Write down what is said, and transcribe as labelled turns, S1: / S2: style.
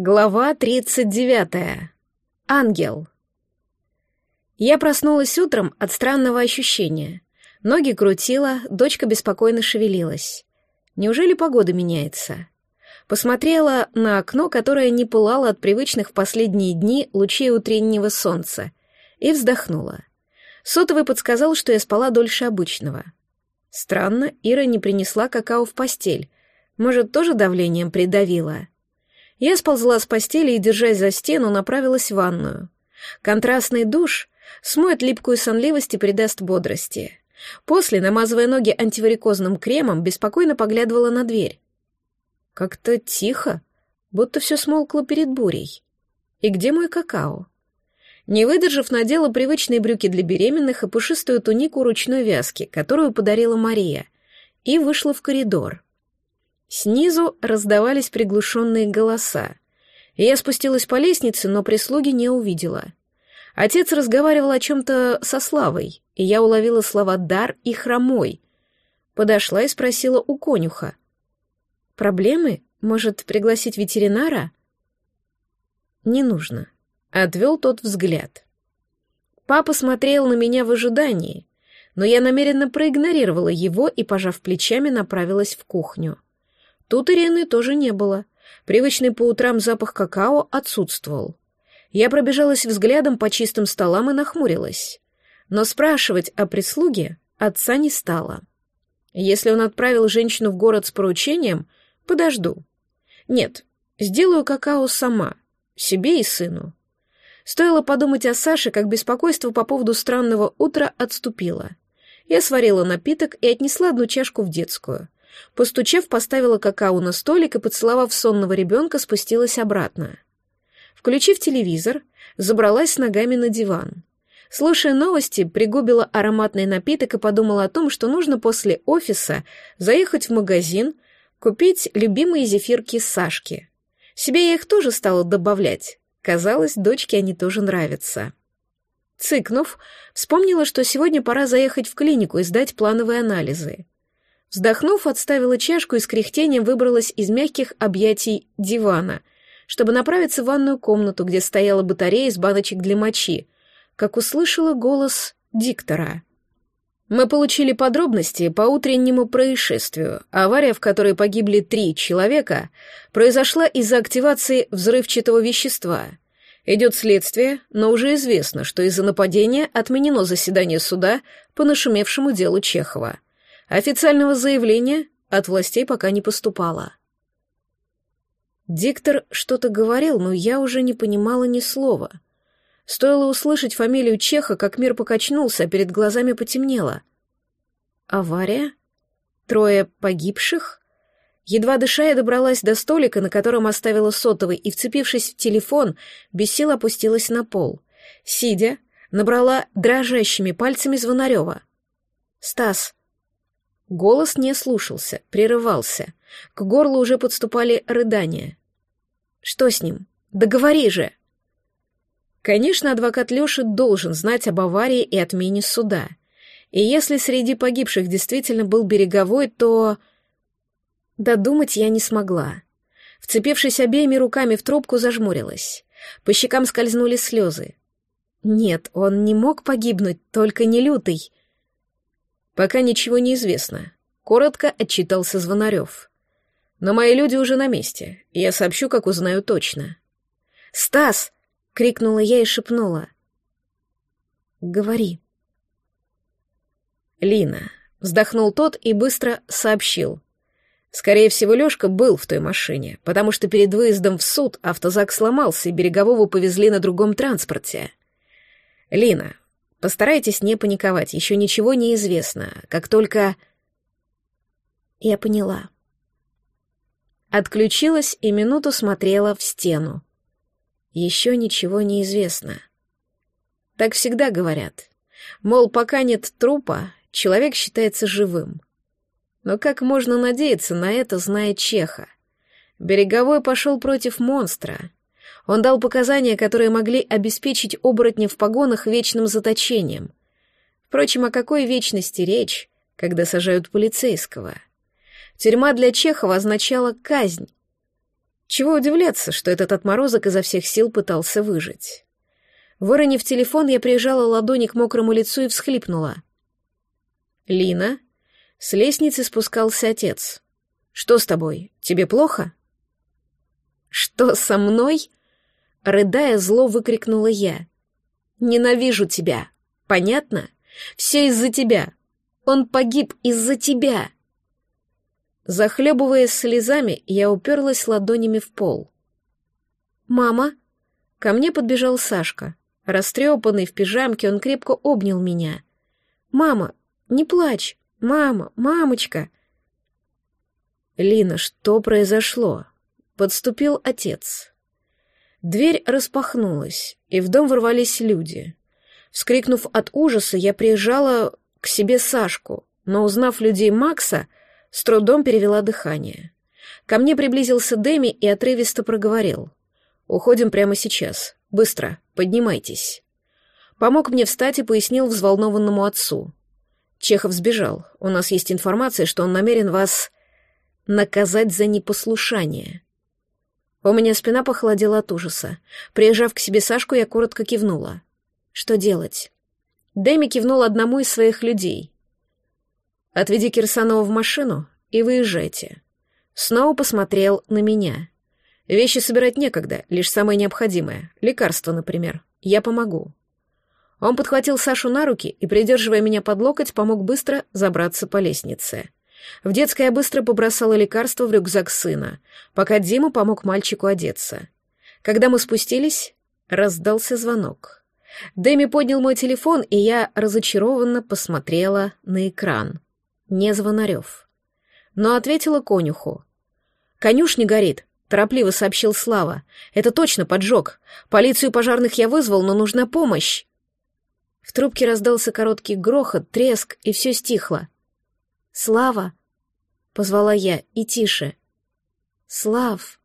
S1: Глава 39. Ангел. Я проснулась утром от странного ощущения. Ноги крутила, дочка беспокойно шевелилась. Неужели погода меняется? Посмотрела на окно, которое не пылало от привычных в последние дни лучей утреннего солнца, и вздохнула. Сотовый подсказал, что я спала дольше обычного. Странно, Ира не принесла какао в постель. Может, тоже давлением придавила? Я сползла с постели и, держась за стену, направилась в ванную. Контрастный душ смоет липкую сонливость и придаст бодрости. После, намазывая ноги антиварикозным кремом, беспокойно поглядывала на дверь. Как-то тихо, будто все смолкло перед бурей. И где мой какао? Не выдержав, надела привычные брюки для беременных и пушистую тунику ручной вязки, которую подарила Мария, и вышла в коридор. Снизу раздавались приглушенные голоса. Я спустилась по лестнице, но прислуги не увидела. Отец разговаривал о чем-то со Славой, и я уловила слова «дар» и «хромой». Подошла и спросила у конюха. «Проблемы? Может, пригласить ветеринара?» «Не нужно», — отвел тот взгляд. Папа смотрел на меня в ожидании, но я намеренно проигнорировала его и, пожав плечами, направилась в кухню. Тут Ирены тоже не было. Привычный по утрам запах какао отсутствовал. Я пробежалась взглядом по чистым столам и нахмурилась. Но спрашивать о прислуге отца не стало. Если он отправил женщину в город с поручением, подожду. Нет, сделаю какао сама, себе и сыну. Стоило подумать о Саше, как беспокойство по поводу странного утра отступило. Я сварила напиток и отнесла одну чашку в детскую. Постучав, поставила какао на столик и, поцеловав сонного ребенка, спустилась обратно. Включив телевизор, забралась ногами на диван. Слушая новости, пригубила ароматный напиток и подумала о том, что нужно после офиса заехать в магазин, купить любимые зефирки Сашки. Себе я их тоже стала добавлять. Казалось, дочке они тоже нравятся. Цыкнув, вспомнила, что сегодня пора заехать в клинику и сдать плановые анализы. Вздохнув, отставила чашку и с кряхтением выбралась из мягких объятий дивана, чтобы направиться в ванную комнату, где стояла батарея из баночек для мочи, как услышала голос диктора. Мы получили подробности по утреннему происшествию. Авария, в которой погибли три человека, произошла из-за активации взрывчатого вещества. Идет следствие, но уже известно, что из-за нападения отменено заседание суда по нашумевшему делу Чехова. Официального заявления от властей пока не поступало. Диктор что-то говорил, но я уже не понимала ни слова. Стоило услышать фамилию Чеха, как мир покачнулся, а перед глазами потемнело. Авария? Трое погибших? Едва дыша, я добралась до столика, на котором оставила сотовый, и, вцепившись в телефон, без сил опустилась на пол. Сидя, набрала дрожащими пальцами Звонарева. «Стас, Голос не слушался, прерывался. К горлу уже подступали рыдания. «Что с ним? Да говори же!» Конечно, адвокат Лёши должен знать об аварии и отмене суда. И если среди погибших действительно был береговой, то... Додумать я не смогла. Вцепившись обеими руками в трубку, зажмурилась. По щекам скользнули слезы. Нет, он не мог погибнуть, только не лютый. «Пока ничего не известно», — коротко отчитался Звонарев. «Но мои люди уже на месте, я сообщу, как узнаю точно». «Стас!» — крикнула я и шепнула. «Говори». «Лина», — вздохнул тот и быстро сообщил. Скорее всего, Лёшка был в той машине, потому что перед выездом в суд автозак сломался, и Берегового повезли на другом транспорте. «Лина, Постарайтесь не паниковать, еще ничего не известно. Как только... Я поняла. Отключилась и минуту смотрела в стену. Еще ничего не известно. Так всегда говорят. Мол, пока нет трупа, человек считается живым. Но как можно надеяться на это, зная Чеха? Береговой пошел против монстра, он дал показания, которые могли обеспечить оборотня в погонах вечным заточением. Впрочем, о какой вечности речь, когда сажают полицейского? Тюрьма для Чехова означала казнь. Чего удивляться, что этот отморозок изо всех сил пытался выжить. Выронив телефон, я прижала ладони к мокрому лицу и всхлипнула. «Лина?» С лестницы спускался отец. «Что с тобой? Тебе плохо?» «Что со мной?» Рыдая, зло выкрикнула я. «Ненавижу тебя. Понятно? Все из-за тебя. Он погиб из-за тебя!» Захлебываясь слезами, я уперлась ладонями в пол. «Мама?» Ко мне подбежал Сашка. Растрепанный в пижамке, он крепко обнял меня. «Мама, не плачь! Мама, мамочка!» «Лина, что произошло?» Подступил отец. Дверь распахнулась, и в дом ворвались люди. Вскрикнув от ужаса, я приезжала к себе Сашку, но, узнав людей Макса, с трудом перевела дыхание. Ко мне приблизился Дэми и отрывисто проговорил. «Уходим прямо сейчас. Быстро, поднимайтесь. Помог мне встать и пояснил взволнованному отцу. Чехов сбежал. У нас есть информация, что он намерен вас наказать за непослушание. У меня спина похолодела от ужаса. Приезжав к себе Сашку, я коротко кивнула. Что делать? Дэми кивнул одному из своих людей. «Отведи Кирсанова в машину и выезжайте». Снова посмотрел на меня. Вещи собирать некогда, лишь самое необходимое. Лекарства, например. Я помогу. Он подхватил Сашу на руки и, придерживая меня под локоть, помог быстро забраться по лестнице. В детской я быстро побросала лекарства в рюкзак сына, пока Дима помог мальчику одеться. Когда мы спустились, раздался звонок. Дэми поднял мой телефон, и я разочарованно посмотрела на экран. Не звонарев. Но ответила конюху. «Конюшня горит. Торопливо сообщил Слава. «Это точно поджог. Полицию пожарных я вызвал, но нужна помощь». В трубке раздался короткий грохот, треск, и все стихло. «Слава!» — позвала я, и тише. «Слав!»